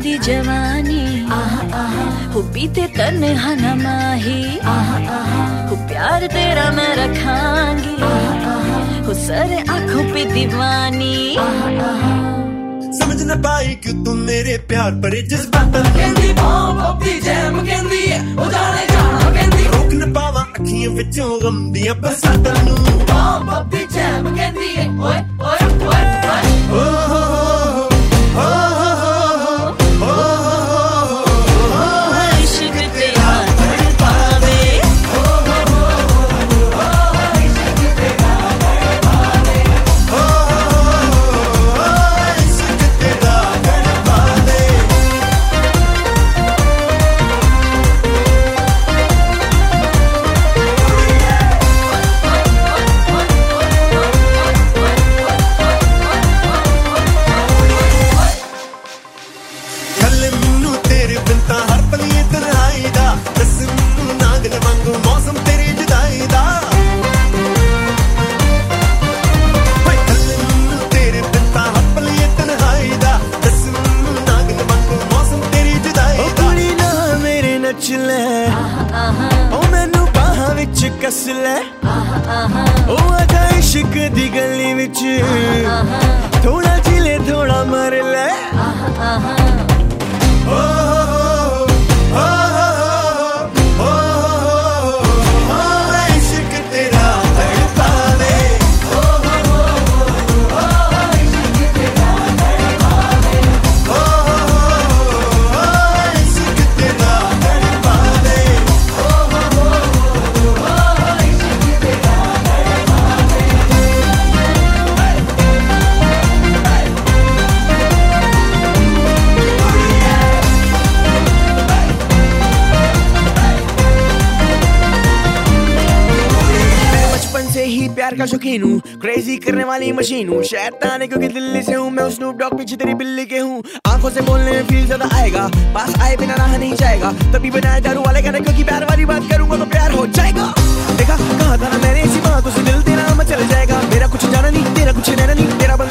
जवानी हो बीते तने हना माही हो प्यार तेरा मैं रखांगी हो सर आंखों पे दीवानी समझ न पाई क्यों तुम मेरे प्यार पर जज्बात ਕਹਿੰਦੀ ਬੰਬ ਦੀ ਜੈਮ ਕਹਿੰਦੀ ਏ ਉਹ ਜਾਣੇ ਜਾਣਾ ਕਹਿੰਦੀ ਰੋਕ ਨ ਪਾਵਾਂ ਅੱਖੀਆਂ ਵਿੱਚੋਂ ਗਮ ਦੀਆਂ ਬਰਸਾਤਾਂ ਨੂੰ ਨੱਚ ਲੈ। ਉਹ ਮੈਨੂੰ ਬਾਹਾਂ ਵਿੱਚ ਕੱਸ ਲੈ। ਉਹ ਆਜਾ ਇਸ਼ਕ प्यार का शौकीन हूँ? क्रेजी करने वाली मशीन हूँ। शैतान क्योंकि दिल्ली से हूँ। मैं स्नूप डॉग पीछे तेरी बिल्ली के हूँ। आँखों से बोलने में फील ज़्यादा आएगा। पास आए बिना रहा नहीं जाएगा। तभी बनाया दारू वाले गाने क्योंकि प्यार वाली बात करूँगा तो प्यार हो जाएगा। देखा, कहा था ना मैंने इसी बातों से दिल तेरा मत चल जाएगा। मेरा कुछ जाना नहीं, तेरा कुछ रहना नहीं, तेरा बंदा